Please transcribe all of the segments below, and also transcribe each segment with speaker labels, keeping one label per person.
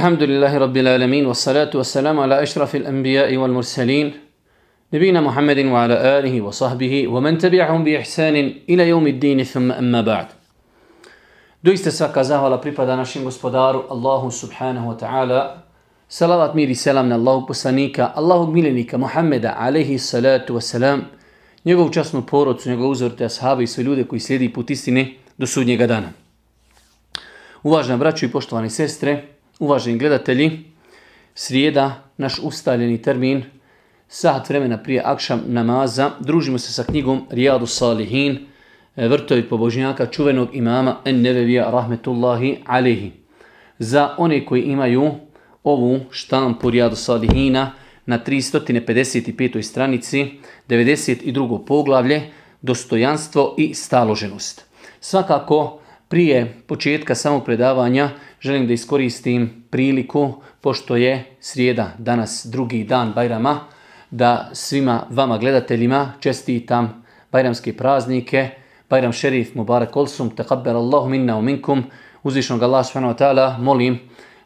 Speaker 1: الحمد لله رب العالمين والصلاة والسلام على أشرف الأنبياء والمرسلين نبينا محمد وعلى آله وصحبه ومن تبعهم بإحسان إلى يوم الدين ثم أما بعد Doista svaka zahvala pripada našem gospodaru Allahu subhanahu wa ta'ala. Salavat mir i selam na Allahu poslanika, Allahog miljenika Muhammeda alaihi salatu wa salam, njegovu časnu porodcu, njegovu uzorte ashabi i sve ljude koji slijedi put istine do sudnjega dana. Uvažena braćo i poštovani sestre, uvaženi gledatelji, srijeda, naš ustaljeni termin, sat vremena prije akšam namaza, družimo se sa knjigom Rijadu Salihin, vrtovi pobožnjaka čuvenog imama En Nevevija rahmetullahi alihi. Za one koji imaju ovu štampu Rijadu Salihina na 355. stranici, 92. poglavlje, dostojanstvo i staloženost. Svakako, prije početka samog predavanja želim da iskoristim priliku, pošto je srijeda, danas drugi dan Bajrama, da svima vama gledateljima čestitam Bajramske praznike, Bajram šerif Mubarak Olsum, taqabbal Allahu minna u minkum, uzvišnog Allah ta'ala, molim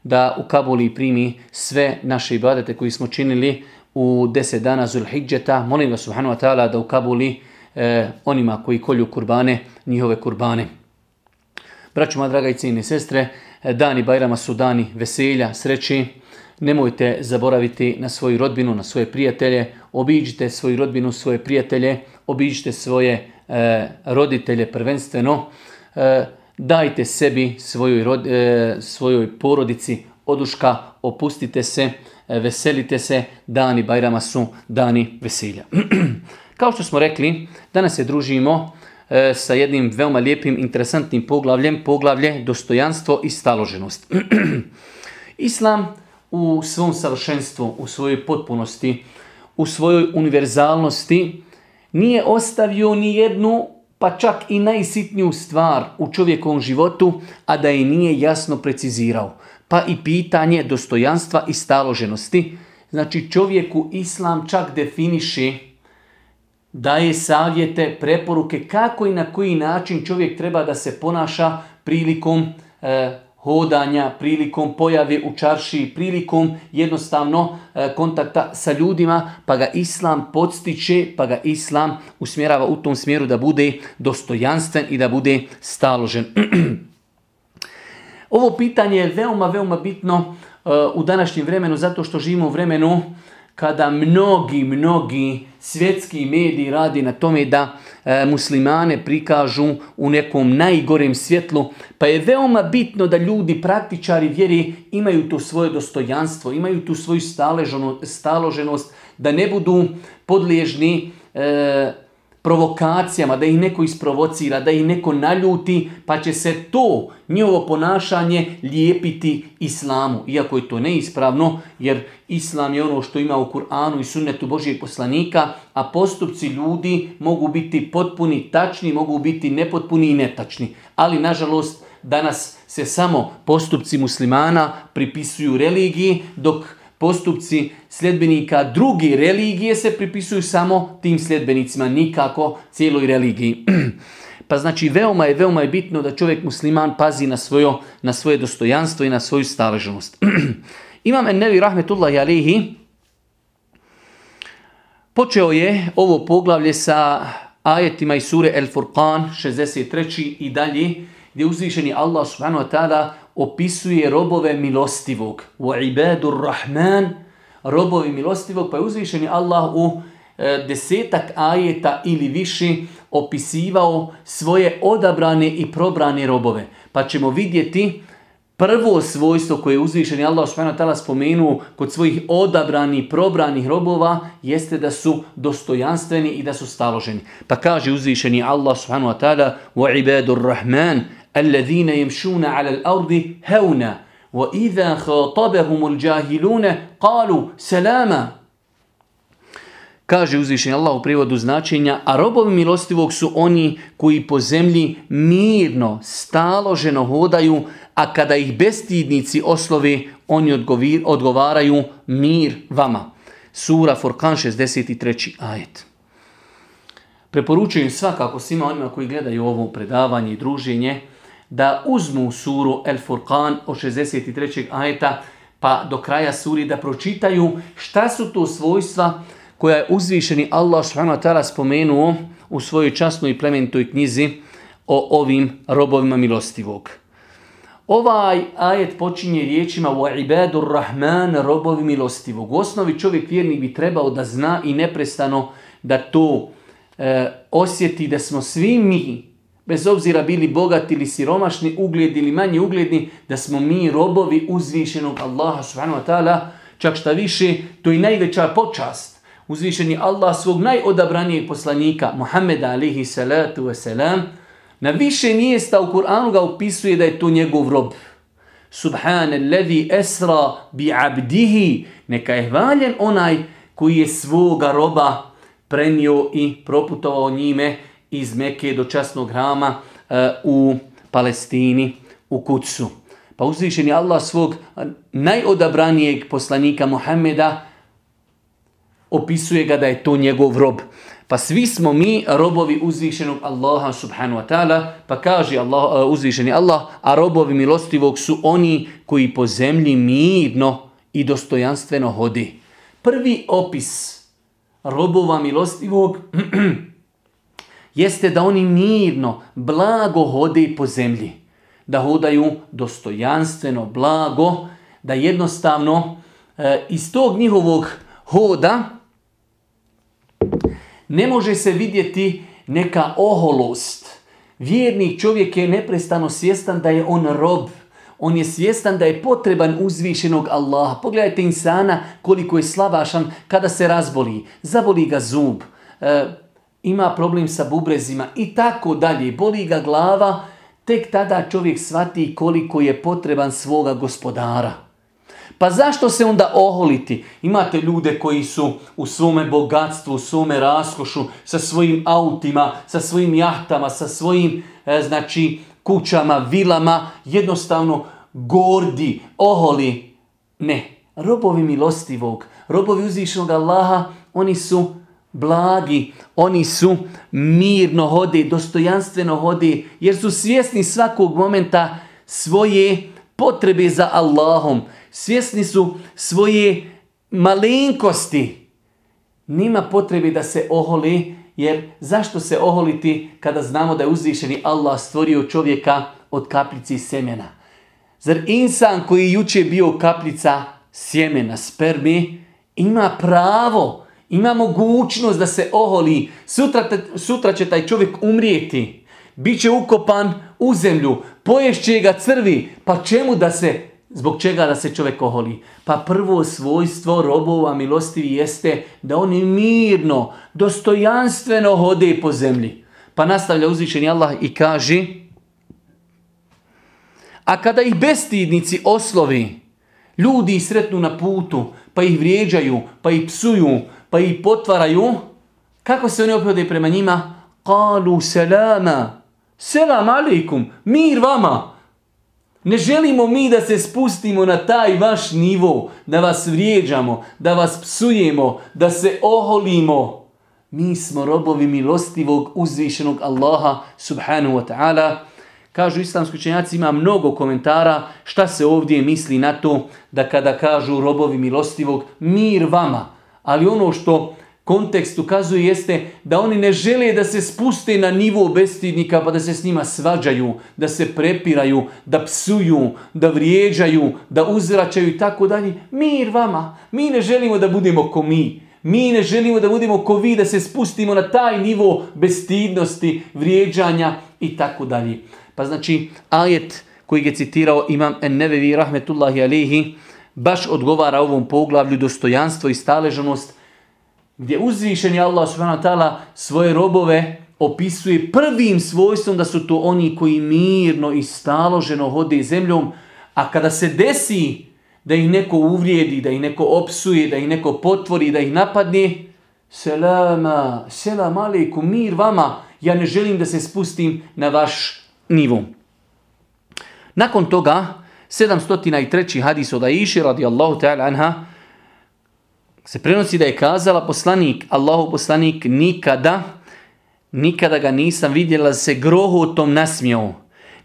Speaker 1: da u Kabuli primi sve naše ibadete koji smo činili u deset dana Zulhidžeta. Molim ga subhanahu wa ta'ala da u Kabuli eh, onima koji kolju kurbane, njihove kurbane. Braću moja draga i cijene sestre, dani Bajrama su dani veselja, sreći. Nemojte zaboraviti na svoju rodbinu, na svoje prijatelje. Obiđite svoju rodbinu, svoje prijatelje. Obiđite svoje e, roditelje prvenstveno. E, dajte sebi, svojoj, rod, e, svojoj porodici oduška, opustite se, e, veselite se. Dani Bajrama su dani veselja. Kao što smo rekli, danas se družimo e, sa jednim veoma lijepim, interesantnim poglavljem, poglavlje dostojanstvo i staloženost. Islam u svom savršenstvu, u svojoj potpunosti, u svojoj univerzalnosti nije ostavio ni jednu, pa čak i najsitniju stvar u čovjekovom životu, a da je nije jasno precizirao. Pa i pitanje dostojanstva i staloženosti. Znači čovjeku Islam čak definiše daje savjete, preporuke kako i na koji način čovjek treba da se ponaša prilikom e, hodanja, prilikom pojave u čarši, prilikom jednostavno e, kontakta sa ljudima, pa ga Islam podstiče, pa ga Islam usmjerava u tom smjeru da bude dostojanstven i da bude staložen. Ovo pitanje je veoma, veoma bitno e, u današnjem vremenu zato što živimo u vremenu kada mnogi, mnogi svjetski mediji radi na tome da e, muslimane prikažu u nekom najgorem svjetlu, pa je veoma bitno da ljudi, praktičari vjeri, imaju to svoje dostojanstvo, imaju tu svoju staloženost, da ne budu podliježni e, provokacijama, da ih neko isprovocira, da ih neko naljuti, pa će se to njihovo ponašanje lijepiti islamu. Iako je to neispravno, jer islam je ono što ima u Kur'anu i sunnetu Božijeg poslanika, a postupci ljudi mogu biti potpuni, tačni, mogu biti nepotpuni i netačni. Ali, nažalost, danas se samo postupci muslimana pripisuju religiji, dok postupci sljedbenika druge religije se pripisuju samo tim sljedbenicima, nikako cijeloj religiji. Pa znači veoma je, veoma je bitno da čovjek musliman pazi na, svojo, na svoje dostojanstvo i na svoju staleženost. Imam Ennevi Rahmetullahi Alihi počeo je ovo poglavlje sa ajetima iz sure El Furqan 63. i dalje gdje uzvišeni Allah subhanahu wa ta'ala opisuje robove milostivog. Wa ibadur rahman, robovi milostivog, pa je uzvišeni Allah u e, desetak ajeta ili više opisivao svoje odabrane i probrane robove. Pa ćemo vidjeti prvo svojstvo koje je uzvišeni Allah subhanahu wa ta'ala spomenuo kod svojih odabranih, probranih robova jeste da su dostojanstveni i da su staloženi. Pa kaže uzvišeni Allah subhanahu wa ta'ala ibadur rahman الذين يمشون على الأرض هونا وإذا خاطبهم الجاهلون قالوا سلاما Kaže uzvišen Allah u prijevodu značenja, a robovi milostivog su oni koji po zemlji mirno, staloženo hodaju, a kada ih bestidnici oslovi, oni odgovaraju mir vama. Sura Forkan 63. ajet. Preporučujem svakako svima onima koji gledaju ovo predavanje i druženje, da uzmu suru El Furqan od 63. ajeta pa do kraja suri da pročitaju šta su to svojstva koja je uzvišeni Allah subhanahu spomenuo u svojoj časnoj i plemenitoj knjizi o ovim robovima milostivog. Ovaj ajet počinje riječima ibadur rahman robovi milostivog. U osnovi čovjek vjernik bi trebao da zna i neprestano da to e, osjeti da smo svi mi, bez obzira bili bogati ili siromašni, ugledni ili manje ugledni, da smo mi robovi uzvišenog Allaha subhanahu wa ta'ala, čak šta više, to je najveća počast. Uzvišeni Allah svog najodabranijeg poslanika, Muhammeda alihi salatu wasalam, na više mjesta u Kur'anu ga opisuje da je to njegov rob. Subhanalladhi esra bi abdihi. Neka je hvaljen onaj koji je svoga roba prenio i proputovao njime iz Meke do časnog hrama e, u Palestini, u Kucu. Pa uzvišen Allah svog najodabranijeg poslanika Muhammeda opisuje ga da je to njegov rob. Pa svi smo mi robovi uzvišenog Allaha subhanahu wa ta'ala, pa kaže Allah, uh, uzvišeni Allah, a robovi milostivog su oni koji po zemlji mirno i dostojanstveno hodi. Prvi opis robova milostivog jeste da oni mirno, blago hode po zemlji. Da hodaju dostojanstveno, blago, da jednostavno uh, iz tog njihovog hoda ne može se vidjeti neka oholost. Vjernik čovjek je neprestano svjestan da je on rob. On je svjestan da je potreban uzvišenog Allaha. Pogledajte insana koliko je slabašan kada se razboli. Zaboli ga zub, e, ima problem sa bubrezima i tako dalje. Boli ga glava, tek tada čovjek shvati koliko je potreban svoga gospodara. Pa zašto se onda oholiti? Imate ljude koji su u svome bogatstvu, u svome raskošu, sa svojim autima, sa svojim jahtama, sa svojim e, znači, kućama, vilama, jednostavno gordi, oholi. Ne, robovi milostivog, robovi uzvišenog Allaha, oni su blagi, oni su mirno hodi, dostojanstveno hodi, jer su svjesni svakog momenta svoje potrebe za Allahom, svjesni su svoje malenkosti. Nima potrebe da se oholi, jer zašto se oholiti kada znamo da je uzvišeni Allah stvorio čovjeka od kaplici semena? Zar insan koji juče bio kaplica sjemena, spermi, ima pravo, ima mogućnost da se oholi. Sutra, sutra će taj čovjek umrijeti. Biće ukopan u zemlju, poješće ga crvi, pa čemu da se Zbog čega da se čovjek oholi? Pa prvo svojstvo robova milostivi jeste da oni mirno, dostojanstveno hode po zemlji. Pa nastavlja uzvišeni Allah i kaže A kada ih bestidnici oslovi, ljudi sretnu na putu, pa ih vrijeđaju, pa ih psuju, pa ih potvaraju, kako se oni opode prema njima? Kalu selama, selam alikum, mir vama. Ne želimo mi da se spustimo na taj vaš nivo, da vas vrijeđamo, da vas psujemo, da se oholimo. Mi smo robovi milostivog uzvišenog Allaha subhanahu wa ta'ala. Kažu islamski učenjaci, ima mnogo komentara šta se ovdje misli na to da kada kažu robovi milostivog, mir vama. Ali ono što kontekst ukazuje jeste da oni ne žele da se spuste na nivo bestidnika pa da se s njima svađaju, da se prepiraju, da psuju, da vrijeđaju, da uzvraćaju i tako dalje. Mir vama. Mi ne želimo da budemo ko mi. Mi ne želimo da budemo ko vi, da se spustimo na taj nivo bestidnosti, vrijeđanja i tako dalje. Pa znači, ajet koji je citirao imam En-Nevevi rahmetullahi alihi, baš odgovara ovom poglavlju dostojanstvo i staležanost, gdje uzvišeni Allah subhanahu ta'ala svoje robove opisuje prvim svojstvom da su to oni koji mirno i staloženo hode zemljom, a kada se desi da ih neko uvrijedi, da ih neko opsuje, da ih neko potvori, da ih napadne, selama, selam alaikum, mir vama, ja ne želim da se spustim na vaš nivu. Nakon toga, 703. hadis od Aisha radijallahu ta'ala anha, se prenosi da je kazala poslanik, Allahu poslanik, nikada, nikada ga nisam vidjela se grohotom nasmijao.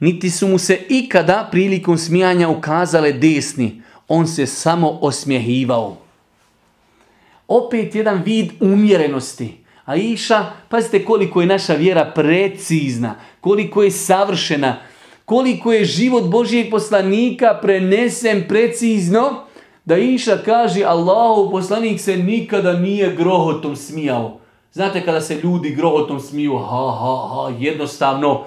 Speaker 1: Niti su mu se ikada prilikom smijanja ukazale desni. on se samo osmjehivao. Opet jedan vid umjerenosti. A iša, pazite koliko je naša vjera precizna, koliko je savršena, koliko je život Božijeg poslanika prenesen precizno, da iša kaže Allahu poslanik se nikada nije grohotom smijao. Znate kada se ljudi grohotom smiju, ha, ha, ha, jednostavno,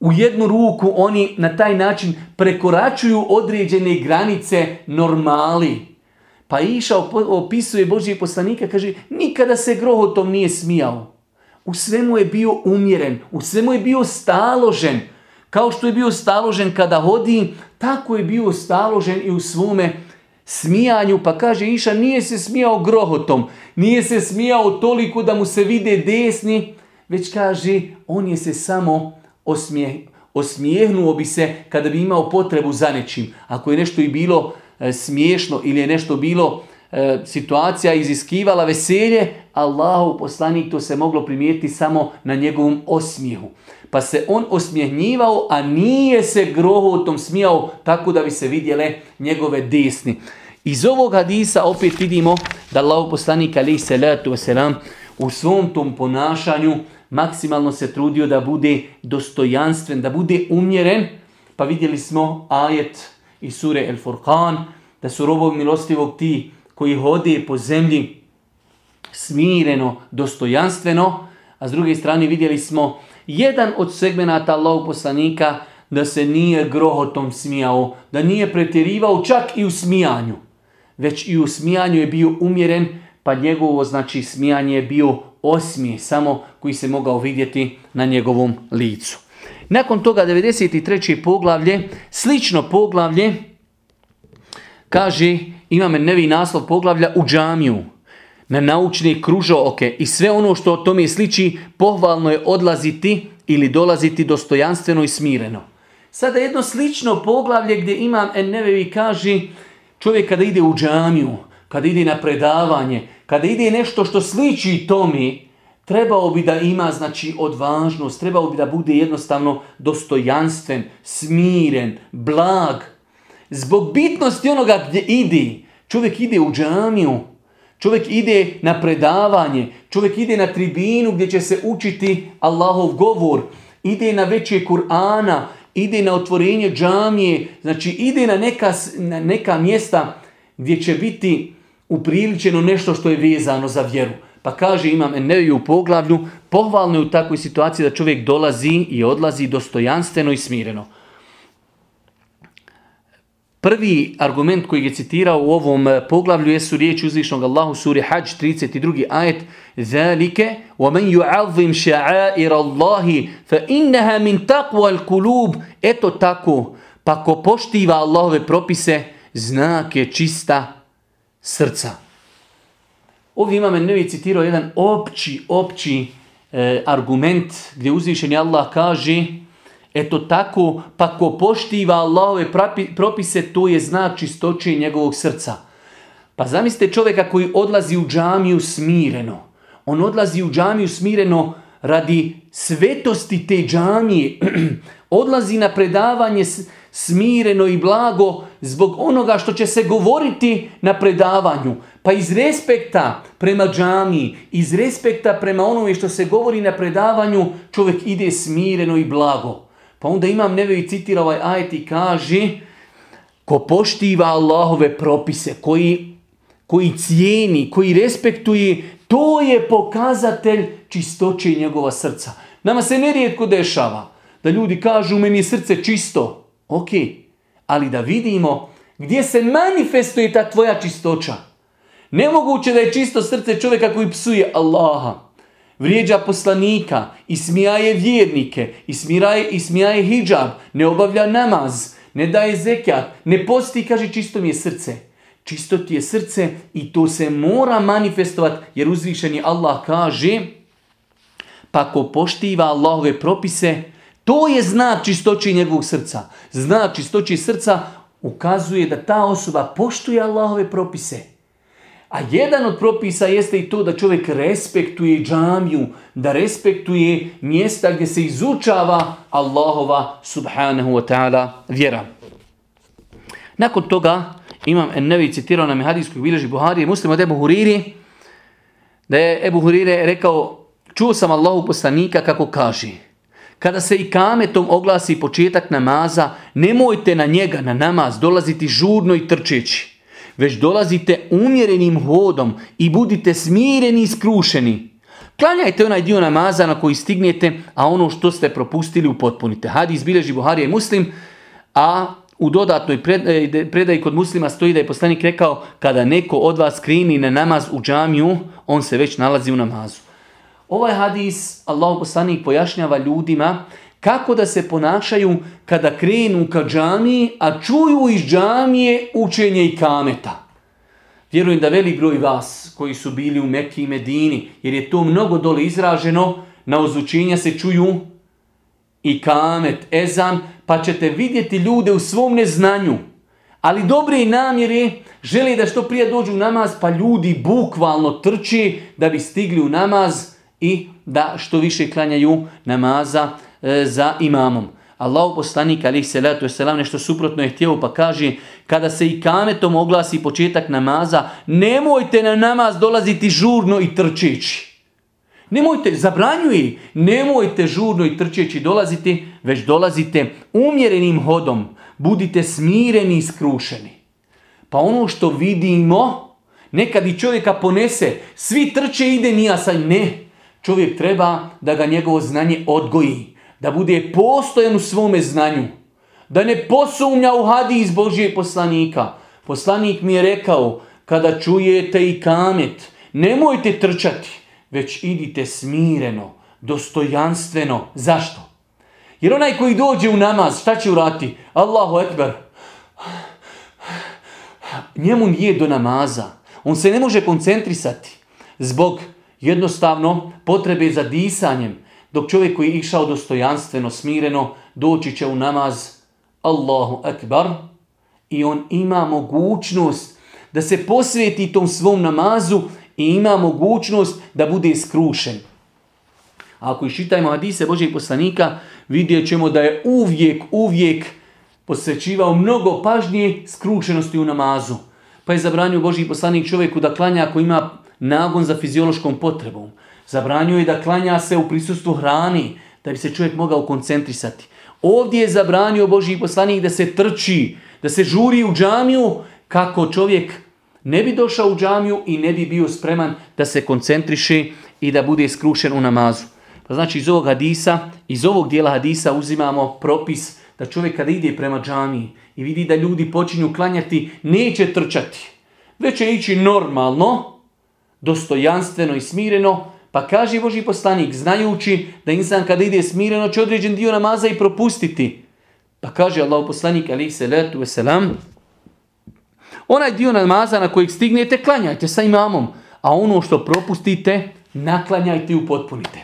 Speaker 1: u jednu ruku oni na taj način prekoračuju određene granice normali. Pa Iša opisuje Božije poslanika, kaže, nikada se grohotom nije smijao. U svemu je bio umjeren, u svemu je bio staložen. Kao što je bio staložen kada hodi, tako je bio staložen i u svome smijanju. Pa kaže Iša, nije se smijao grohotom, nije se smijao toliko da mu se vide desni, već kaže, on je se samo osmije, osmijehnuo bi se kada bi imao potrebu za nečim. Ako je nešto i bilo e, smiješno ili je nešto bilo e, situacija iziskivala veselje, Allahu poslanik to se moglo primijetiti samo na njegovom osmijehu. Pa se on osmjehnjivao, a nije se grohotom smijao tako da bi se vidjele njegove desni. Iz ovog hadisa opet vidimo da Allahu poslanik alaih salatu wasalam u svom tom ponašanju maksimalno se trudio da bude dostojanstven, da bude umjeren. Pa vidjeli smo ajet iz sure El Furqan, da su robovi milostivog ti koji hode po zemlji smireno, dostojanstveno, a s druge strane vidjeli smo jedan od segmenata Allahog poslanika da se nije grohotom smijao, da nije pretjerivao čak i u smijanju, već i u smijanju je bio umjeren, pa njegovo znači smijanje je bio osmije samo koji se mogao vidjeti na njegovom licu. Nakon toga 93. poglavlje, slično poglavlje, kaže, imame nevi naslov poglavlja u džamiju, na naučne kružooke i sve ono što o tome sliči, pohvalno je odlaziti ili dolaziti dostojanstveno i smireno. Sada jedno slično poglavlje gdje imam Ennevevi kaže, čovjek kada ide u džamiju, kada ide na predavanje, kada ide nešto što sliči tomi, trebao bi da ima znači odvažnost, trebao bi da bude jednostavno dostojanstven, smiren, blag. Zbog bitnosti onoga gdje ide, čovjek ide u džamiju, čovjek ide na predavanje, čovjek ide na tribinu gdje će se učiti Allahov govor, ide na veće Kur'ana, ide na otvorenje džamije, znači ide na neka, na neka mjesta gdje će biti upriličeno nešto što je vezano za vjeru. Pa kaže imam Ennevi u poglavlju, pohvalno je u takvoj situaciji da čovjek dolazi i odlazi dostojanstveno i smireno. Prvi argument koji je citirao u ovom poglavlju jesu riječi uzvišnog Allahu suri Hajj 32. ajet Zalike وَمَنْ يُعَظِّمْ شَعَائِرَ اللَّهِ فَإِنَّهَا مِنْ تَقْوَ الْكُلُوبِ Eto tako, pa ko poštiva Allahove propise, znak je čista srca. Ovdje imam Ennevi citirao jedan opći, opći e, argument gdje uzvišeni Allah kaže eto tako, pa ko poštiva Allahove propise, to je znak čistoće njegovog srca. Pa zamislite čovjeka koji odlazi u džamiju smireno. On odlazi u džamiju smireno radi svetosti te džamije. odlazi na predavanje smireno i blago zbog onoga što će se govoriti na predavanju. Pa iz respekta prema džami, iz respekta prema onome što se govori na predavanju, čovjek ide smireno i blago. Pa onda imam nevevi citira ovaj ajet i kaže ko poštiva Allahove propise, koji, koji cijeni, koji respektuje, to je pokazatelj čistoće njegova srca. Nama se nerijetko dešava da ljudi kažu meni je srce čisto. Ok, ali da vidimo gdje se manifestuje ta tvoja čistoća. Nemoguće da je čisto srce čovjeka koji psuje Allaha, vrijeđa poslanika, ismijaje vjernike, ismiraje, ismijaje hijab, ne obavlja namaz, ne daje zekijat, ne posti kaže čisto mi je srce. Čisto ti je srce i to se mora manifestovati jer uzvišeni Allah kaže pa ko poštiva Allahove propise, to je znak čistoći njegovog srca. Znak čistoći srca ukazuje da ta osoba poštuje Allahove propise. A jedan od propisa jeste i to da čovjek respektuje džamiju, da respektuje mjesta gdje se izučava Allahova subhanahu wa ta'ala vjera. Nakon toga imam Ennevi citirao nam je hadijskog bilježi Buhari i od Ebu Huriri, da je Ebu Hurire rekao, čuo sam Allahu poslanika kako kaže, kada se i kametom oglasi početak namaza, nemojte na njega, na namaz, dolaziti žurno i trčeći, već dolazite umjerenim hodom i budite smireni i skrušeni. Klanjajte onaj dio namaza na koji stignete, a ono što ste propustili upotpunite. Hadis bilježi Buharija i Muslim, a u dodatnoj predaji kod muslima stoji da je poslanik rekao kada neko od vas krini na namaz u džamiju, on se već nalazi u namazu. Ovaj hadis Allah poslanik pojašnjava ljudima kako da se ponašaju kada krenu ka džamiji, a čuju iz džamije učenje i kameta. Vjerujem da velik broj vas koji su bili u Mekki i Medini, jer je to mnogo dole izraženo, na ozučenja se čuju i kamet, ezan, pa ćete vidjeti ljude u svom neznanju. Ali dobre namjere žele da što prije dođu u namaz, pa ljudi bukvalno trči da bi stigli u namaz i da što više klanjaju namaza za imamom. Allahu poslanik alih salatu selam nešto suprotno je htio pa kaže kada se i kametom oglasi početak namaza nemojte na namaz dolaziti žurno i trčeći. Nemojte, zabranjuje, nemojte žurno i trčeći dolaziti, već dolazite umjerenim hodom. Budite smireni i skrušeni. Pa ono što vidimo, nekad i čovjeka ponese, svi trče ide nija sad, ne. Čovjek treba da ga njegovo znanje odgoji, da bude postojan u svome znanju, da ne posumnja u hadis Božije poslanika. Poslanik mi je rekao, kada čujete i kamet, nemojte trčati, već idite smireno, dostojanstveno. Zašto? Jer onaj koji dođe u namaz, šta će urati? Allahu ekber. Njemu nije do namaza. On se ne može koncentrisati zbog jednostavno potrebe za disanjem. Dok čovjek koji je išao dostojanstveno, smireno, doći će u namaz Allahu ekber i on ima mogućnost da se posvijeti tom svom namazu i ima mogućnost da bude skrušen. ako iščitajmo hadise Božih poslanika, vidjet ćemo da je uvijek, uvijek posvećivao mnogo pažnje skrušenosti u namazu. Pa je zabranio Božji poslanik čovjeku da klanja ako ima nagon za fiziološkom potrebom. Zabranio je da klanja se u prisustvu hrani, da bi se čovjek mogao koncentrisati. Ovdje je zabranio Božji poslanik da se trči, da se žuri u džamiju kako čovjek ne bi došao u džamiju i ne bi bio spreman da se koncentriše i da bude skrušen u namazu. Pa znači iz ovog hadisa, iz ovog dijela hadisa uzimamo propis da čovjek kada ide prema džamiji i vidi da ljudi počinju klanjati, neće trčati. Već će ići normalno, dostojanstveno i smireno, pa kaže Boži poslanik, znajući da insan kada ide smireno će određen dio namaza i propustiti. Pa kaže Allah poslanik, alaihi salatu wasalam, Onaj dio namaza na kojeg stignete, klanjajte sa imamom. A ono što propustite, naklanjajte i upotpunite.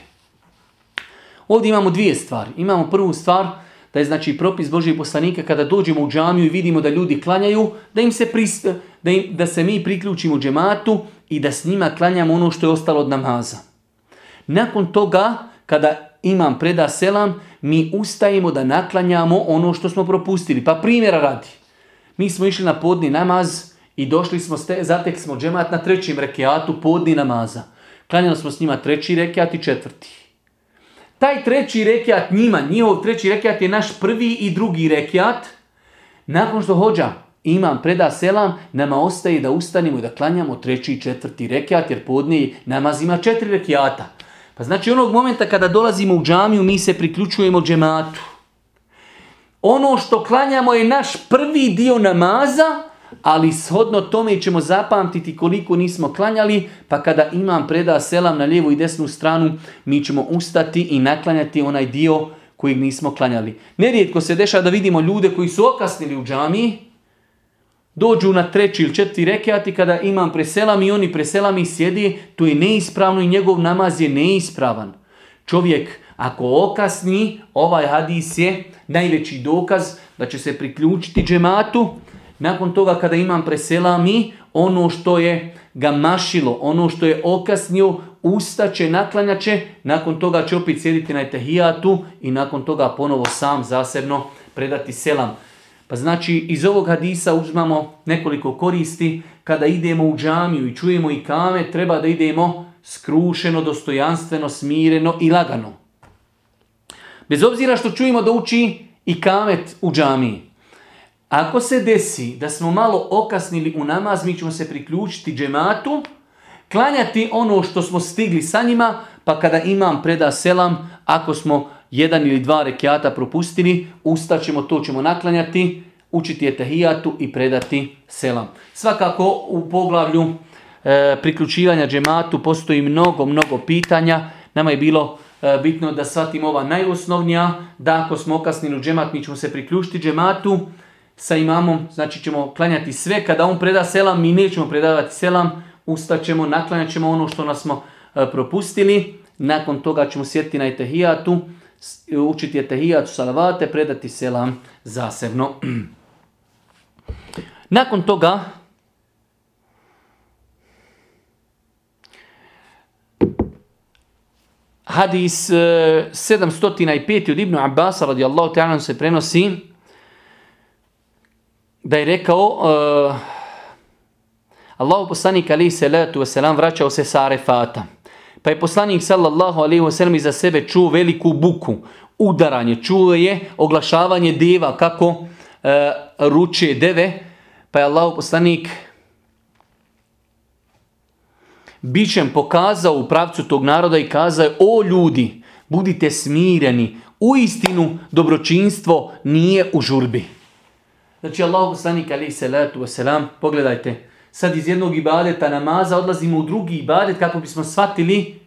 Speaker 1: Ovdje imamo dvije stvari. Imamo prvu stvar, da je znači propis Božih poslanika kada dođemo u džamiju i vidimo da ljudi klanjaju, da im se, da, im, da se mi priključimo džematu i da s njima klanjamo ono što je ostalo od namaza. Nakon toga, kada imam preda selam, mi ustajemo da naklanjamo ono što smo propustili. Pa primjera radi. Mi smo išli na podni namaz i došli smo, zatek smo džemat na trećem rekiatu podni namaza. Klanjali smo s njima treći rekiat i četvrti. Taj treći rekiat njima, njihov treći rekiat je naš prvi i drugi rekiat. Nakon što hođa imam preda selam, nama ostaje da ustanimo i da klanjamo treći i četvrti rekiat, jer podni namaz ima četiri rekiata. Pa znači onog momenta kada dolazimo u džamiju, mi se priključujemo džematu. Ono što klanjamo je naš prvi dio namaza, ali shodno tome ćemo zapamtiti koliko nismo klanjali, pa kada imam preda selam na lijevu i desnu stranu, mi ćemo ustati i naklanjati onaj dio kojeg nismo klanjali. Nerijetko se dešava da vidimo ljude koji su okasnili u džamiji, dođu na treći ili četiri rekiati kada imam preselam i oni preselam i sjedi, to je neispravno i njegov namaz je neispravan. Čovjek ako okasni, ovaj hadis je najveći dokaz da će se priključiti džematu. Nakon toga kada imam preselami, ono što je ga mašilo, ono što je okasnio, ustaće, naklanjaće, nakon toga će opet sjediti na etahijatu i nakon toga ponovo sam zasebno predati selam. Pa znači iz ovog hadisa uzmamo nekoliko koristi. Kada idemo u džamiju i čujemo i kame, treba da idemo skrušeno, dostojanstveno, smireno i lagano. Bez obzira što čujemo da uči i kamet u džamiji. Ako se desi da smo malo okasnili u namaz, mi ćemo se priključiti džematu, klanjati ono što smo stigli sa njima, pa kada imam preda selam, ako smo jedan ili dva rekiata propustili, ustaćemo, to ćemo naklanjati, učiti etahijatu i predati selam. Svakako u poglavlju e, priključivanja džematu postoji mnogo, mnogo pitanja. Nama je bilo e, bitno da shvatimo ova najosnovnija, da ako smo okasnili u džemat, mi ćemo se priključiti džematu sa imamom, znači ćemo klanjati sve. Kada on preda selam, mi nećemo predavati selam, ustaćemo, naklanjat ćemo ono što nas smo e, propustili. Nakon toga ćemo sjetiti na etahijatu, učiti etahijatu, salavate, predati selam zasebno. Nakon toga hadis 705 e, od Ibnu Abbas radijallahu ta'ala se prenosi da je rekao uh, Allahu poslanik alaihi salatu wasalam vraćao se sa Arefata. Pa je poslanik sallallahu alaihi wasalam iza sebe čuo veliku buku, udaranje, čuo je oglašavanje deva kako uh, ruče deve, pa je Allahu poslanik bićem pokazao u pravcu tog naroda i kazao o ljudi, budite smireni, u istinu dobročinstvo nije u žurbi. Znači Allah poslanik alaihi salatu wasalam, pogledajte, sad iz jednog ibadeta namaza odlazimo u drugi ibadet kako bismo shvatili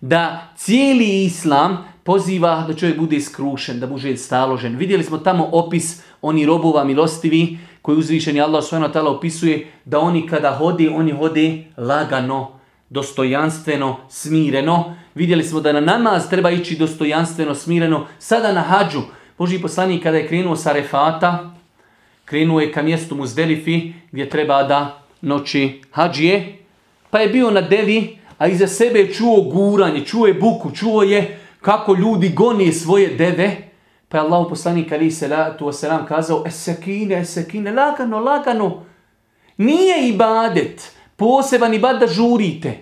Speaker 1: da cijeli islam poziva da čovjek bude iskrušen, da bude staložen. Vidjeli smo tamo opis oni robova milostivi koji uzvišeni Allah svojno tala opisuje da oni kada hode, oni hode lagano, dostojanstveno, smireno. Vidjeli smo da na namaz treba ići dostojanstveno, smireno. Sada na hađu, Boži poslanik kada je krenuo sa refata, krenuo je ka mjestu Muzdelifi gdje treba da noći hađije, pa je bio na devi, a iza sebe je čuo guranje, čuo je buku, čuo je kako ljudi goni svoje deve, pa je Allah poslanik ali se wasalam kazao, esekine, esekine, lagano, lagano, nije ibadet, poseban ibadet da žurite,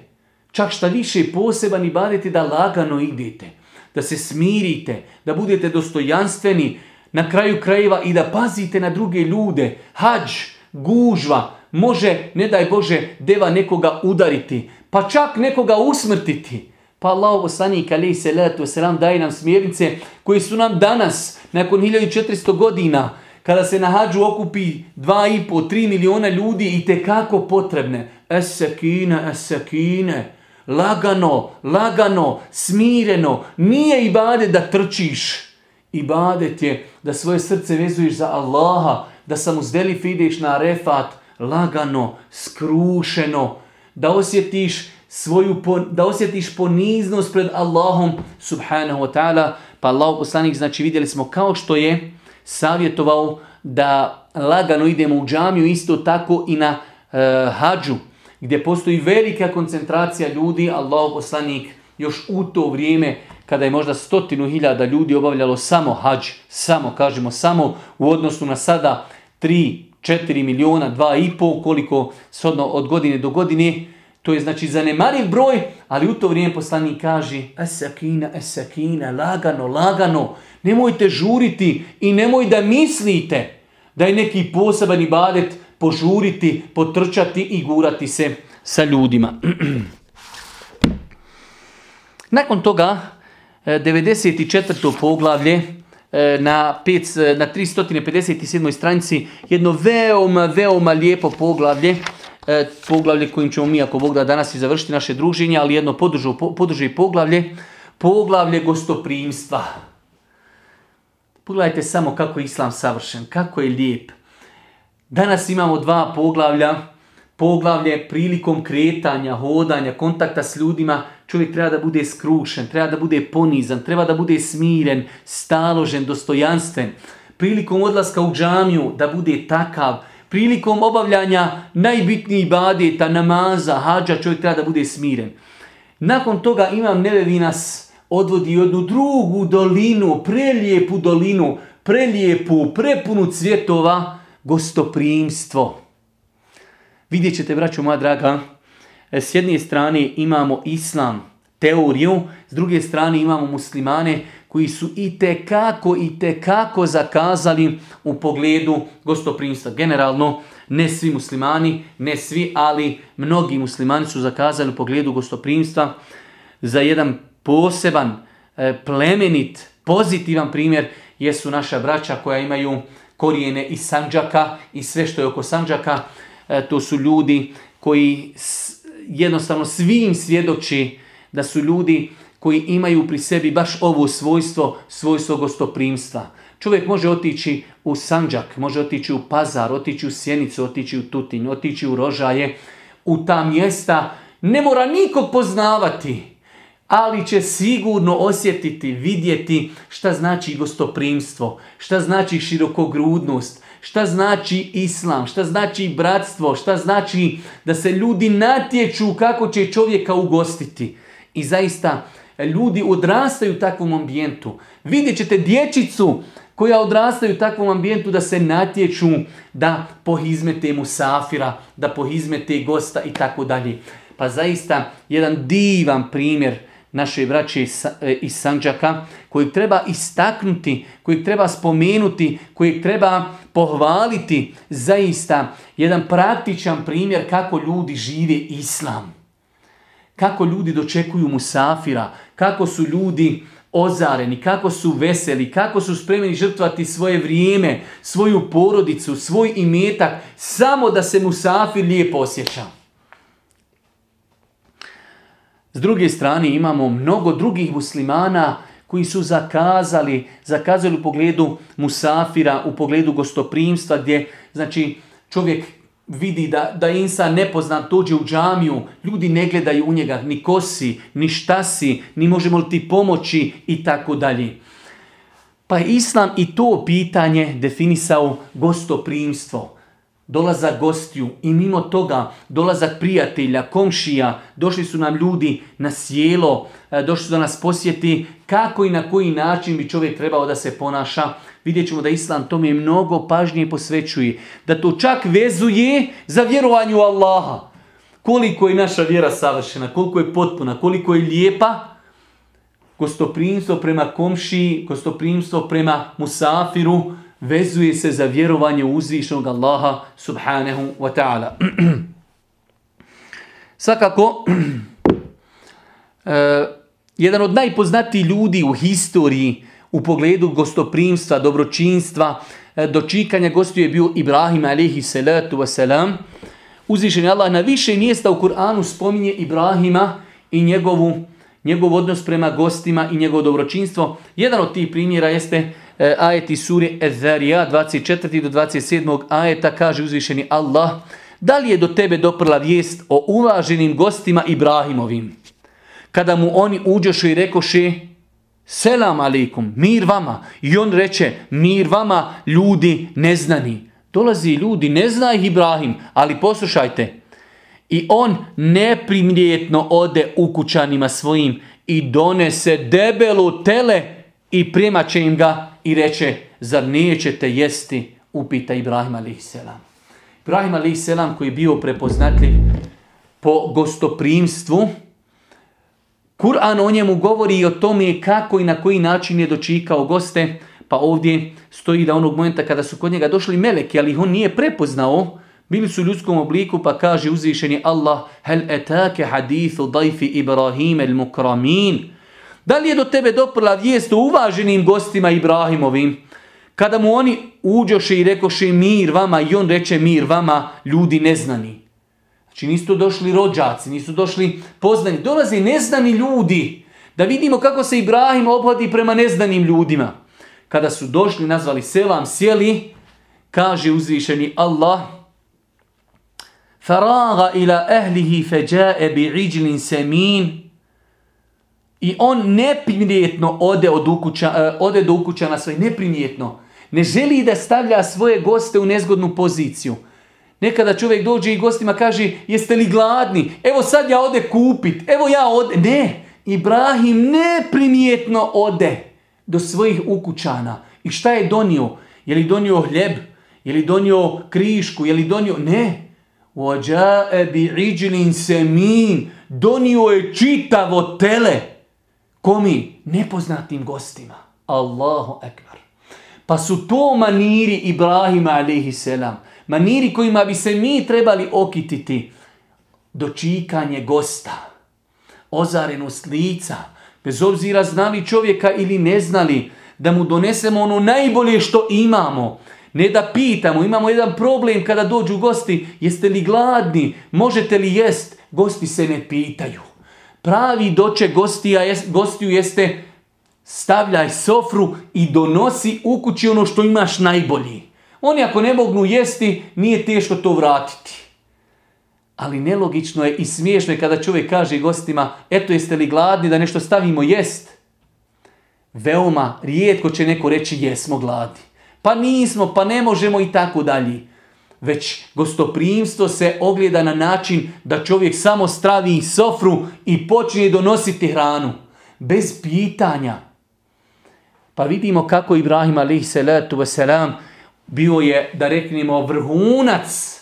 Speaker 1: čak šta više poseban ibadet je da lagano idete, da se smirite, da budete dostojanstveni, na kraju krajeva i da pazite na druge ljude. Hađ, gužva, može, ne daj Bože, deva nekoga udariti, pa čak nekoga usmrtiti. Pa Allah poslanik alaih salatu wasalam daje nam smjernice koje su nam danas, nakon 1400 godina, kada se na hađu okupi 2,5, 3 miliona ljudi i te kako potrebne. Esekine, esekine, lagano, lagano, smireno, nije i bade da trčiš. Ibadet je da svoje srce vezuješ za Allaha, da sam uzdelif ideš na refat, lagano, skrušeno, da osjetiš svoju, da osjetiš poniznost pred Allahom subhanahu wa ta'ala, pa Allah poslanik, znači vidjeli smo kao što je savjetovao da lagano idemo u džamiju, isto tako i na uh, hađu, gdje postoji velika koncentracija ljudi, Allah poslanik još u to vrijeme kada je možda stotinu hiljada ljudi obavljalo samo hađ, samo, kažemo samo, u odnosu na sada 3, 4 miliona, 2,5, koliko shodno od godine do godine, to je znači zanemariv broj, ali u to vrijeme poslanik kaže esakina, esakina, lagano, lagano, nemojte žuriti i nemoj da mislite da je neki poseban ibadet požuriti, potrčati i gurati se sa ljudima. Nakon toga, 94. E, poglavlje na, 5, e, na 357. stranici, jedno veoma, veoma lijepo poglavlje, poglavlje kojim ćemo mi, ako Bog da danas i završiti naše druženje, ali jedno podruži poglavlje, poglavlje gostoprimstva. Pogledajte samo kako je Islam savršen, kako je lijep. Danas imamo dva poglavlja, poglavlje prilikom kretanja, hodanja, kontakta s ljudima, čovjek treba da bude skrušen, treba da bude ponizan, treba da bude smiren, staložen, dostojanstven. Prilikom odlaska u džamiju da bude takav. Prilikom obavljanja najbitnijih badeta, namaza, hađa, čovjek treba da bude smiren. Nakon toga imam nevevi nas odvodi jednu drugu dolinu, prelijepu dolinu, prelijepu, prepunu cvjetova gostoprimstvo. Vidjet ćete, braću moja draga, s jedne strane imamo islam, teoriju, s druge strane imamo muslimane koji su i tekako i tekako zakazali u pogledu gostoprimstva. Generalno, ne svi muslimani, ne svi, ali mnogi muslimani su zakazali u pogledu gostoprimstva za jedan poseban, e, plemenit, pozitivan primjer jesu naša braća koja imaju korijene iz Sanđaka i sve što je oko Sanđaka. E, to su ljudi koji jednostavno svim svjedoči da su ljudi koji imaju pri sebi baš ovo svojstvo, svojstvo gostoprimstva. Čovjek može otići u Sanđak, može otići u Pazar, otići u Sjenicu, otići u Tutin, otići u Rožaje, u ta mjesta ne mora nikog poznavati, ali će sigurno osjetiti, vidjeti šta znači gostoprimstvo, šta znači širokogrudnost, šta znači islam, šta znači bratstvo, šta znači da se ljudi natječu kako će čovjeka ugostiti. I zaista ljudi odrastaju u takvom ambijentu. Vidjet ćete dječicu koja odrastaju u takvom ambijentu da se natječu da pohizmete mu safira, da pohizmete gosta i tako dalje. Pa zaista jedan divan primjer naše braće e, iz Sanđaka, kojeg treba istaknuti, kojeg treba spomenuti, kojeg treba pohvaliti, zaista jedan praktičan primjer kako ljudi žive islam. Kako ljudi dočekuju musafira, kako su ljudi ozareni, kako su veseli, kako su spremni žrtvati svoje vrijeme, svoju porodicu, svoj imetak, samo da se musafir lijepo osjeća. S druge strane imamo mnogo drugih muslimana koji su zakazali, zakazali u pogledu musafira, u pogledu gostoprimstva gdje znači čovjek vidi da, da insan nepoznat, dođe u džamiju, ljudi ne gledaju u njega, ni kosi, ni šta si, ni možemo li ti pomoći i tako dalje. Pa je Islam i to pitanje definisao gostoprimstvo dolazak gostiju i mimo toga dolazak prijatelja, komšija, došli su nam ljudi na sjelo, e, došli su da nas posjeti, kako i na koji način bi čovjek trebao da se ponaša. Vidjet ćemo da Islam tome mnogo pažnje posvećuje, da to čak vezuje za vjerovanje Allaha. Koliko je naša vjera savršena, koliko je potpuna, koliko je lijepa, gostoprimstvo prema komšiji, gostoprimstvo prema musafiru, vezuje se za vjerovanje u uzvišnog Allaha subhanahu wa ta'ala. Svakako, e, jedan od najpoznatijih ljudi u historiji u pogledu gostoprimstva, dobročinstva, e, dočikanja gostiju je bio Ibrahim alaihi salatu wasalam. Uzvišen Allah na više mjesta u Kur'anu spominje Ibrahima i njegovu, njegov odnos prema gostima i njegovo dobročinstvo. Jedan od tih primjera jeste E, ajeti suri Ezarija 24. do 27. ajeta kaže uzvišeni Allah da li je do tebe doprla vijest o uvaženim gostima Ibrahimovim? Kada mu oni uđoše i rekoše selam alikum, mir vama. I on reče mir vama ljudi neznani. Dolazi ljudi, ne zna ih Ibrahim, ali poslušajte. I on neprimljetno ode u kućanima svojim i donese debelu tele i prima će im ga i reče, zar nećete jesti, upita Ibrahim a.s. Ibrahim a.s. koji je bio prepoznatljiv po gostoprimstvu, Kur'an o njemu govori i o tome kako i na koji način je dočikao goste, pa ovdje stoji da onog momenta kada su kod njega došli meleki, ali ih on nije prepoznao, bili su u ljudskom obliku, pa kaže uzvišeni Allah, hel etake hadithu dajfi Ibrahim el mukramin, da li je do tebe doprla vijest o uvaženim gostima Ibrahimovim? Kada mu oni uđoše i rekoše mir vama i on reče mir vama, ljudi neznani. Znači nisu došli rođaci, nisu došli poznani. Dolaze neznani ljudi. Da vidimo kako se Ibrahim obhodi prema neznanim ljudima. Kada su došli, nazvali selam, sjeli, kaže uzvišeni Allah, Faraga ila ehlihi feđae bi semin, i on neprimjetno ode, od ukuća, e, ode do ukućana svoj, neprimjetno. Ne želi da stavlja svoje goste u nezgodnu poziciju. Nekada čovjek dođe i gostima kaže, jeste li gladni? Evo sad ja ode kupit, evo ja ode. Ne, Ibrahim neprimjetno ode do svojih ukućana. I šta je donio? Je li donio hljeb? Je li donio krišku? Je li donio... Ne. Ođa bi iđlin semin. Donio je čitavo tele. Komi? Nepoznatim gostima. Allahu ekvar. Pa su to maniri Ibrahima alaihi selam. Maniri kojima bi se mi trebali okititi. Dočikanje gosta. Ozarenost lica. Bez obzira znali čovjeka ili ne znali. Da mu donesemo ono najbolje što imamo. Ne da pitamo, imamo jedan problem kada dođu gosti, jeste li gladni, možete li jest, gosti se ne pitaju. Pravi doče gostija, gostiju jeste stavljaj sofru i donosi u kući ono što imaš najbolji. Oni ako ne mogu jesti, nije teško to vratiti. Ali nelogično je i smiješno je kada čovjek kaže gostima, eto jeste li gladni da nešto stavimo jest. Veoma rijetko će neko reći jesmo gladni. Pa nismo, pa ne možemo i tako dalje. Već gostoprimstvo se ogleda na način da čovjek samo stravi sofru i počne donositi hranu. Bez pitanja. Pa vidimo kako Ibrahim alaih salatu wasalam bio je, da reknemo, vrhunac,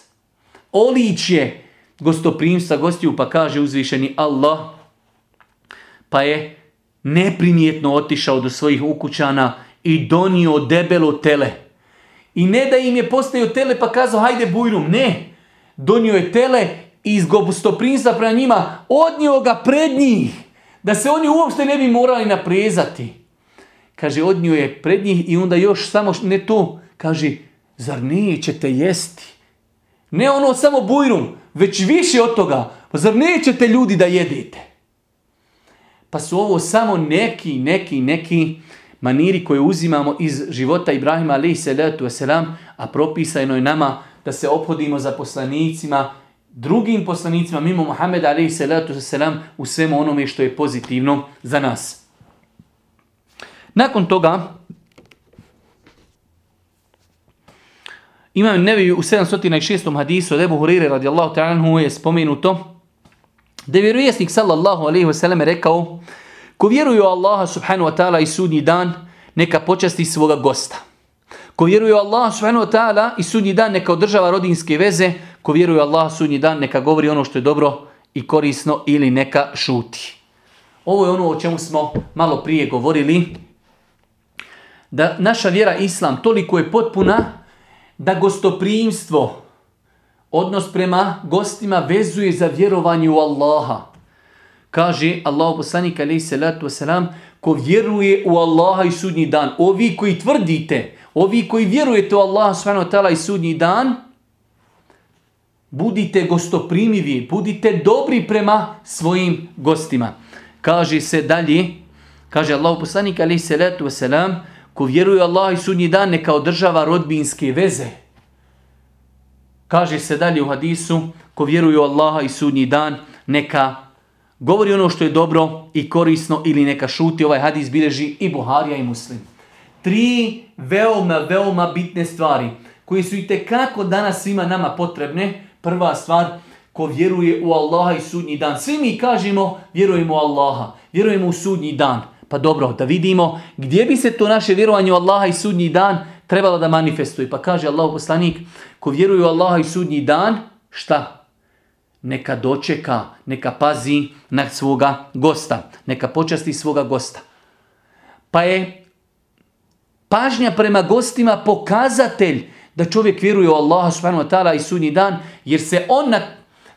Speaker 1: oličje gostoprimstva gostiju, pa kaže uzvišeni Allah, pa je neprimjetno otišao do svojih ukućana i donio debelo tele. I ne da im je postavio tele pa kazao hajde bujrum, ne. Donio je tele i iz gostoprimstva prema njima odnio ga pred njih. Da se oni uopšte ne bi morali naprezati. Kaže, odnio je pred njih i onda još samo ne to. Kaže, zar nećete jesti? Ne ono samo bujrum, već više od toga. Pa zar nećete ljudi da jedete? Pa su ovo samo neki, neki, neki maniri koje uzimamo iz života Ibrahima alaih salatu wasalam, a propisano je nama da se obhodimo za poslanicima, drugim poslanicima mimo Muhammeda alaih salatu wasalam u svemu onome što je pozitivno za nas. Nakon toga, Imam Nevi u 706. hadisu od Ebu Hurire radijallahu ta'ala je spomenuto da je vjerovjesnik sallallahu alaihi wasallam rekao Ko vjeruje u Allaha subhanahu wa ta'ala i sudnji dan, neka počasti svoga gosta. Ko vjeruje u Allaha subhanahu wa ta'ala i sudnji dan, neka održava rodinske veze. Ko vjeruje u Allaha sudnji dan, neka govori ono što je dobro i korisno ili neka šuti. Ovo je ono o čemu smo malo prije govorili. Da naša vjera Islam toliko je potpuna da gostoprimstvo, odnos prema gostima vezuje za vjerovanje u Allaha. Kaže Allah poslanik alaihi salatu wasalam, ko vjeruje u Allaha i sudnji dan, ovi koji tvrdite, ovi koji vjerujete u Allaha subhanahu i sudnji dan, budite gostoprimivi, budite dobri prema svojim gostima. Kaže se dalje, kaže Allah poslanik alaihi salatu wasalam, ko vjeruje u Allaha i sudnji dan, neka održava rodbinske veze. Kaže se dalje u hadisu, ko vjeruje u Allaha i sudnji dan, neka govori ono što je dobro i korisno ili neka šuti. Ovaj hadis bilježi i Buharija i Muslim. Tri veoma, veoma bitne stvari koje su i tekako danas svima nama potrebne. Prva stvar, ko vjeruje u Allaha i sudnji dan. Svi mi kažemo vjerujemo u Allaha, vjerujemo u sudnji dan. Pa dobro, da vidimo gdje bi se to naše vjerovanje u Allaha i sudnji dan trebalo da manifestuje. Pa kaže Allah poslanik, ko vjeruje u Allaha i sudnji dan, šta? neka dočeka, neka pazi na svoga gosta, neka počasti svoga gosta. Pa je pažnja prema gostima pokazatelj da čovjek vjeruje u Allaha subhanahu wa ta'ala i sudnji dan, jer se on na,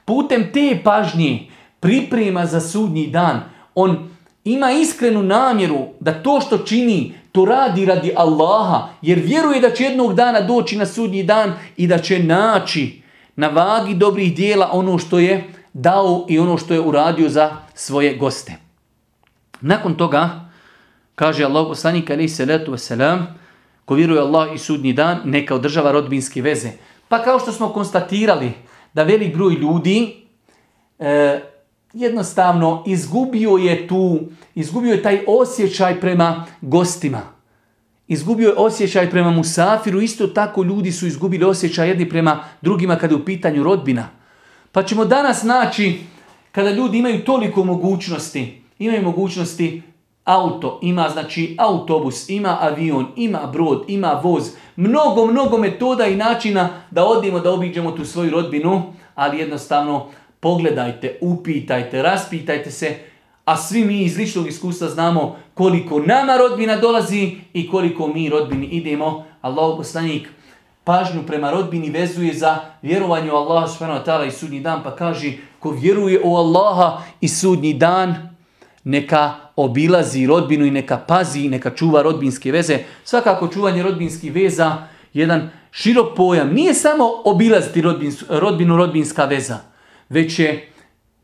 Speaker 1: putem te pažnje priprema za sudnji dan. On ima iskrenu namjeru da to što čini, to radi radi Allaha, jer vjeruje da će jednog dana doći na sudnji dan i da će naći na vagi dobrih dijela ono što je dao i ono što je uradio za svoje goste. Nakon toga, kaže Allah poslanik alaihi salatu wasalam, ko vjeruje Allah i sudnji dan, neka održava rodbinske veze. Pa kao što smo konstatirali da velik broj ljudi e, jednostavno izgubio je tu, izgubio je taj osjećaj prema gostima. Izgubio je osjećaj prema Musafiru, isto tako ljudi su izgubili osjećaj jedni prema drugima kada je u pitanju rodbina. Pa ćemo danas naći, kada ljudi imaju toliko mogućnosti, imaju mogućnosti auto, ima znači autobus, ima avion, ima brod, ima voz, mnogo, mnogo metoda i načina da odimo da obiđemo tu svoju rodbinu, ali jednostavno pogledajte, upitajte, raspitajte se, a svi mi iz ličnog iskustva znamo koliko nama rodbina dolazi i koliko mi rodbini idemo. Allah poslanik pažnju prema rodbini vezuje za vjerovanje u Allaha subhanahu i sudnji dan, pa kaže ko vjeruje u Allaha i sudnji dan, neka obilazi rodbinu i neka pazi, neka čuva rodbinske veze. Svakako čuvanje rodbinskih veza jedan širok pojam. Nije samo obilaziti rodbinu, rodbinska veza, već je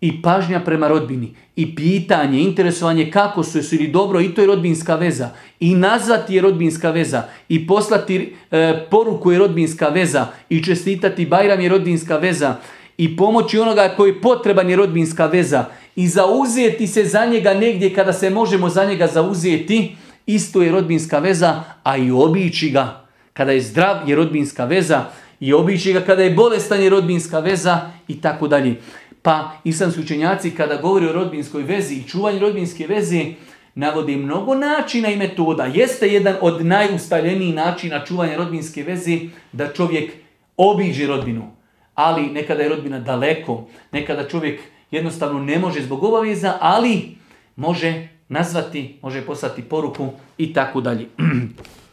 Speaker 1: i pažnja prema rodbini, i pitanje, interesovanje kako su, su ili dobro, i to je rodbinska veza. I nazvati je rodbinska veza, i poslati e, poruku je rodbinska veza, i čestitati Bajram je rodbinska veza, i pomoći onoga koji je potreban je rodbinska veza, i zauzeti se za njega negdje kada se možemo za njega zauzeti, isto je rodbinska veza, a i obići ga kada je zdrav je rodbinska veza, i obići ga kada je bolestan je rodbinska veza i tako dalje. Pa islamski učenjaci kada govori o rodbinskoj vezi i čuvanju rodbinske veze, navode mnogo načina i metoda. Jeste jedan od najustaljenijih načina čuvanja rodbinske veze da čovjek obiđe rodbinu. Ali nekada je rodbina daleko, nekada čovjek jednostavno ne može zbog obaveza, ali može nazvati, može poslati poruku i tako dalje.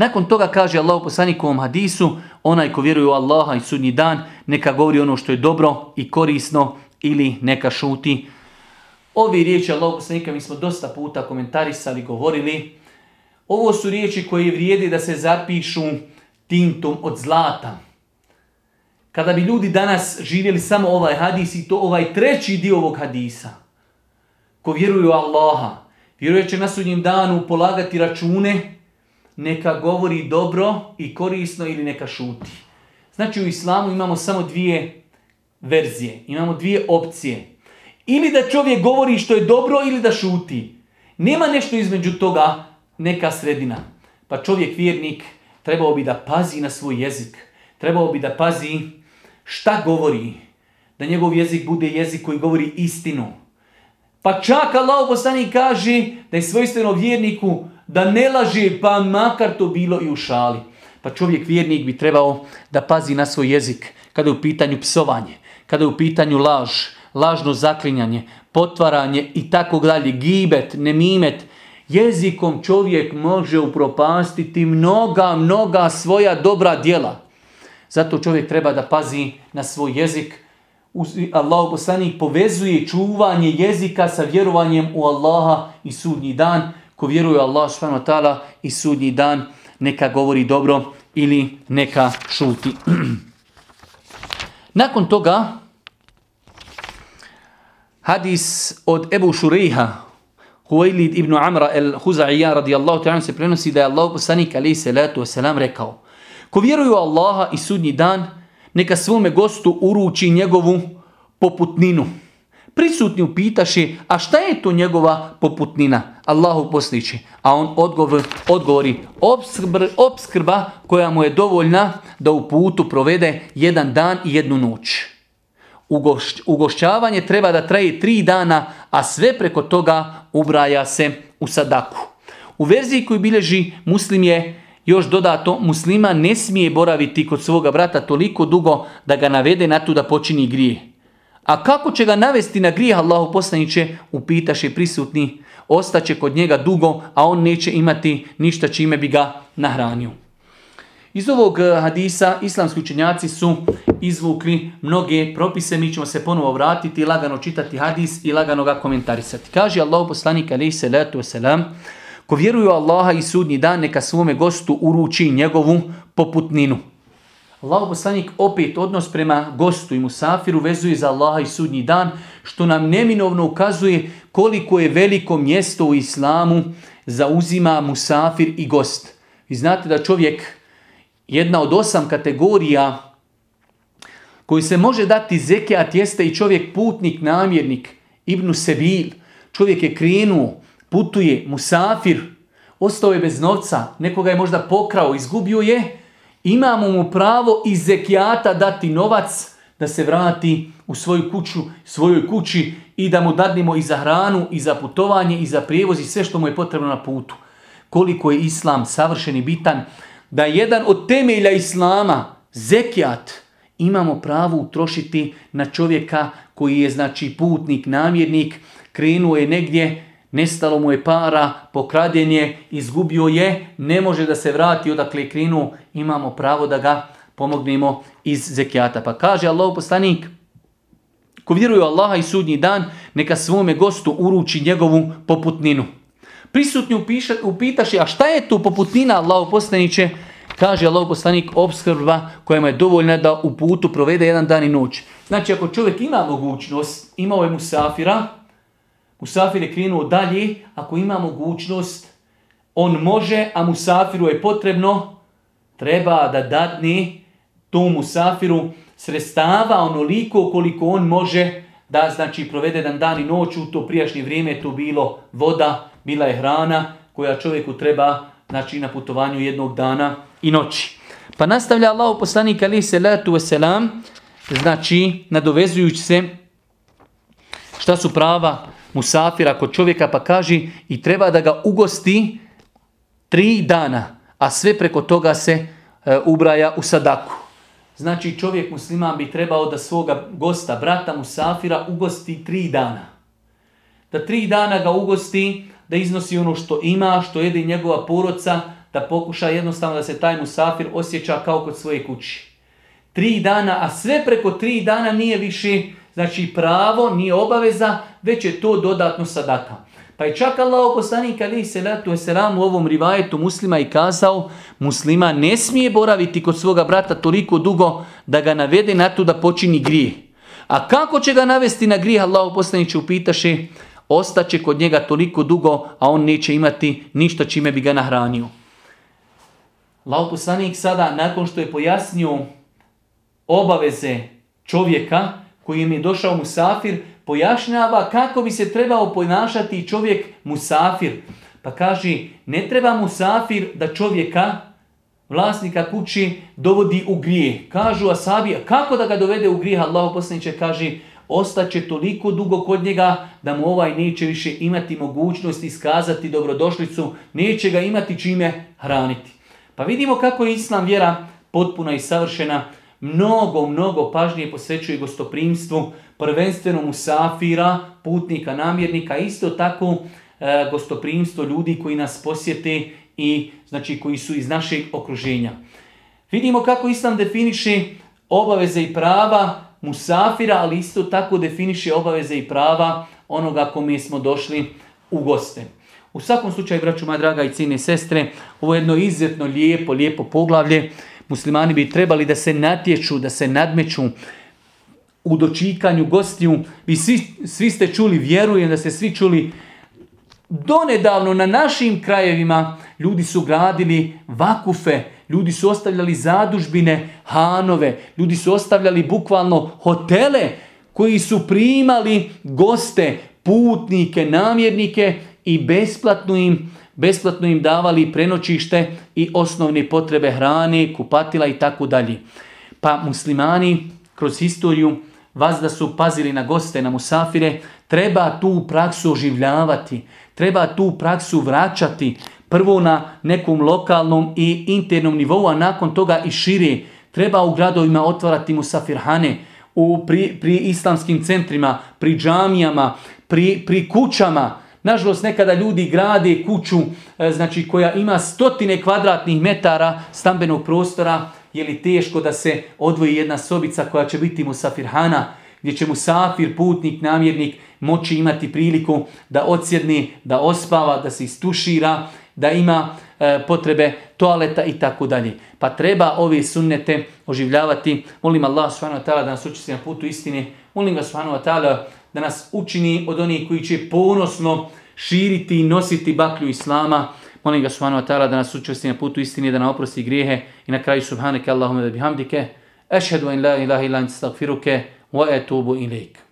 Speaker 1: Nakon toga kaže Allah u poslanikovom hadisu, onaj ko vjeruje u Allaha i sudnji dan, neka govori ono što je dobro i korisno ili neka šuti. Ovi riječi Allah poslanika mi smo dosta puta komentarisali, govorili. Ovo su riječi koje vrijedi da se zapišu tintom od zlata. Kada bi ljudi danas živjeli samo ovaj hadis i to ovaj treći dio ovog hadisa, ko vjeruju u Allaha, vjeruje će na sudnjem danu polagati račune, neka govori dobro i korisno ili neka šuti. Znači u islamu imamo samo dvije verzije, imamo dvije opcije. Ili da čovjek govori što je dobro ili da šuti. Nema nešto između toga, neka sredina. Pa čovjek vjernik trebao bi da pazi na svoj jezik. Trebao bi da pazi šta govori. Da njegov jezik bude jezik koji govori istinu. Pa čak Allah poslanik kaže da je svojstveno vjerniku da ne laže pa makar to bilo i u šali. Pa čovjek vjernik bi trebao da pazi na svoj jezik kada je u pitanju psovanje, kada je u pitanju laž, lažno zaklinjanje, potvaranje i tako dalje, gibet, nemimet. Jezikom čovjek može upropastiti mnoga, mnoga svoja dobra djela. Zato čovjek treba da pazi na svoj jezik. Allah poslanik povezuje čuvanje jezika sa vjerovanjem u Allaha i sudnji dan ko vjeruje Allah subhanahu i sudnji dan, neka govori dobro ili neka šuti. Nakon toga, hadis od Ebu Šuriha, Huwailid ibn Amra el-Huza'ija radijallahu ta'ala se prenosi da je Allah poslanik alaihi salatu wasalam rekao Ko vjeruje u Allaha i sudnji dan, neka svome gostu uruči njegovu poputninu. Prisutni upitaše, a šta je to njegova poputnina? Allahu posliči. A on odgovor, odgovori, obskrba koja mu je dovoljna da u putu provede jedan dan i jednu noć. ugošćavanje treba da traje tri dana, a sve preko toga ubraja se u sadaku. U verziji koju bilježi muslim je još dodato, muslima ne smije boraviti kod svoga brata toliko dugo da ga navede na to da počini grije. A kako će ga navesti na grijeh Allahu poslaniće, upitaše prisutni, ostaće kod njega dugo, a on neće imati ništa čime bi ga nahranio. Iz ovog eh, hadisa islamski učenjaci su izvukli mnoge propise, mi ćemo se ponovo vratiti, lagano čitati hadis i lagano ga komentarisati. Kaže Allah poslanik alaihi salatu wasalam, ko vjeruju Allaha i sudnji dan, neka svome gostu uruči njegovu poputninu. Allah poslanik opet odnos prema gostu i musafiru vezuje za Allaha i sudnji dan, što nam neminovno ukazuje koliko je veliko mjesto u islamu zauzima musafir i gost. Vi znate da čovjek, jedna od osam kategorija koji se može dati zekijat jeste i čovjek putnik, namjernik, ibnu sebil. Čovjek je krenuo, putuje, musafir, ostao je bez novca, nekoga je možda pokrao, izgubio je, imamo mu pravo iz zekijata dati novac da se vrati u svoju kuću, svojoj kući
Speaker 2: i da mu dadnemo i za hranu, i za putovanje, i za prijevoz, i sve što mu je potrebno na putu. Koliko je islam savršen i bitan, da jedan od temelja islama, zekijat, imamo pravo utrošiti na čovjeka koji je znači putnik, namjernik, krenuo je negdje, nestalo mu je para, pokraden je, izgubio je, ne može da se vrati odakle je imamo pravo da ga pomognemo iz zekijata. Pa kaže Allah poslanik, ko vjeruje Allaha i sudnji dan, neka svome gostu uruči njegovu poputninu. Prisutni upitaš a šta je tu poputnina Allah poslaniće? Kaže Allah poslanik obskrba koja mu je dovoljna da u putu provede jedan dan i noć. Znači ako čovjek ima mogućnost, imao je musafira, musafir je krenuo dalje, ako ima mogućnost, on može, a musafiru je potrebno, treba da dadne tomu musafiru sredstava onoliko koliko on može da znači provede jedan dan i noć u to prijašnje vrijeme. Je to bilo voda, bila je hrana koja čovjeku treba znači na putovanju jednog dana i noći. Pa nastavlja Allah poslanik ali salatu wasalam, znači nadovezujući se šta su prava musafira kod čovjeka pa kaže i treba da ga ugosti tri dana, a sve preko toga se e, ubraja u sadaku. Znači čovjek musliman bi trebao da svoga gosta, brata musafira, ugosti tri dana. Da tri dana ga ugosti, da iznosi ono što ima, što jede njegova poroca, da pokuša jednostavno da se taj musafir osjeća kao kod svoje kući. Tri dana, a sve preko tri dana nije više znači pravo, nije obaveza, već je to dodatno sadaka. Pa je čak Allah poslanik ali se selam u ovom rivajetu muslima i kazao muslima ne smije boraviti kod svoga brata toliko dugo da ga navede na to da počini grije. A kako će ga navesti na grije Allah poslanik upitaše ostaće kod njega toliko dugo, a on neće imati ništa čime bi ga nahranio. Allah poslanik sada nakon što je pojasnio obaveze čovjeka koji im je došao musafir, pojašnjava kako bi se trebao ponašati čovjek musafir. Pa kaže, ne treba musafir da čovjeka, vlasnika kući, dovodi u grije. Kažu asabi, kako da ga dovede u grije? Allah poslaniče kaže, ostaće toliko dugo kod njega da mu ovaj neće više imati mogućnost iskazati dobrodošlicu, neće ga imati čime hraniti. Pa vidimo kako je Islam vjera potpuna i savršena, mnogo, mnogo pažnje posvećuje gostoprimstvu, prvenstveno musafira, putnika, namjernika, isto tako e, gostoprimstvo ljudi koji nas posjete i znači koji su iz našeg okruženja. Vidimo kako Islam definiše obaveze i prava musafira, ali isto tako definiše obaveze i prava onoga kome smo došli u goste. U svakom slučaju, braću moja draga i cijene sestre, ovo je jedno izuzetno lijepo, lijepo poglavlje. Muslimani bi trebali da se natječu, da se nadmeću u dočikanju gostiju. Vi svi, svi ste čuli, vjerujem da ste svi čuli, donedavno na našim krajevima ljudi su gradili vakufe, ljudi su ostavljali zadužbine, hanove, ljudi su ostavljali bukvalno hotele koji su primali goste, putnike, namjernike i besplatno im, besplatno im davali prenoćište i osnovne potrebe hrane, kupatila i tako dalje. Pa muslimani kroz historiju vas da su pazili na goste, na musafire, treba tu praksu oživljavati, treba tu praksu vraćati, prvo na nekom lokalnom i internom nivou, a nakon toga i šire. Treba u gradovima otvarati musafirhane, u, pri, pri islamskim centrima, pri džamijama, pri, pri kućama, Nažalost, nekada ljudi grade kuću e, znači, koja ima stotine kvadratnih metara stambenog prostora, je li teško da se odvoji jedna sobica koja će biti mu safirhana, gdje će mu safir, putnik, namjernik moći imati priliku da odsjedni, da ospava, da se istušira, da ima e, potrebe toaleta i tako dalje. Pa treba ove sunnete oživljavati. Molim Allah subhanahu da nas uči na putu istine. Molim ga subhanahu da nas učini od onih koji će ponosno širiti i nositi baklju Islama. Molim ga subhanahu wa ta'ala da nas učvrsti na putu istine, da nam oprosti grijehe i na kraju subhaneke Allahumma da bihamdike. Ešhedu in la ilaha illa anta astaghfiruke wa etubu ilaik.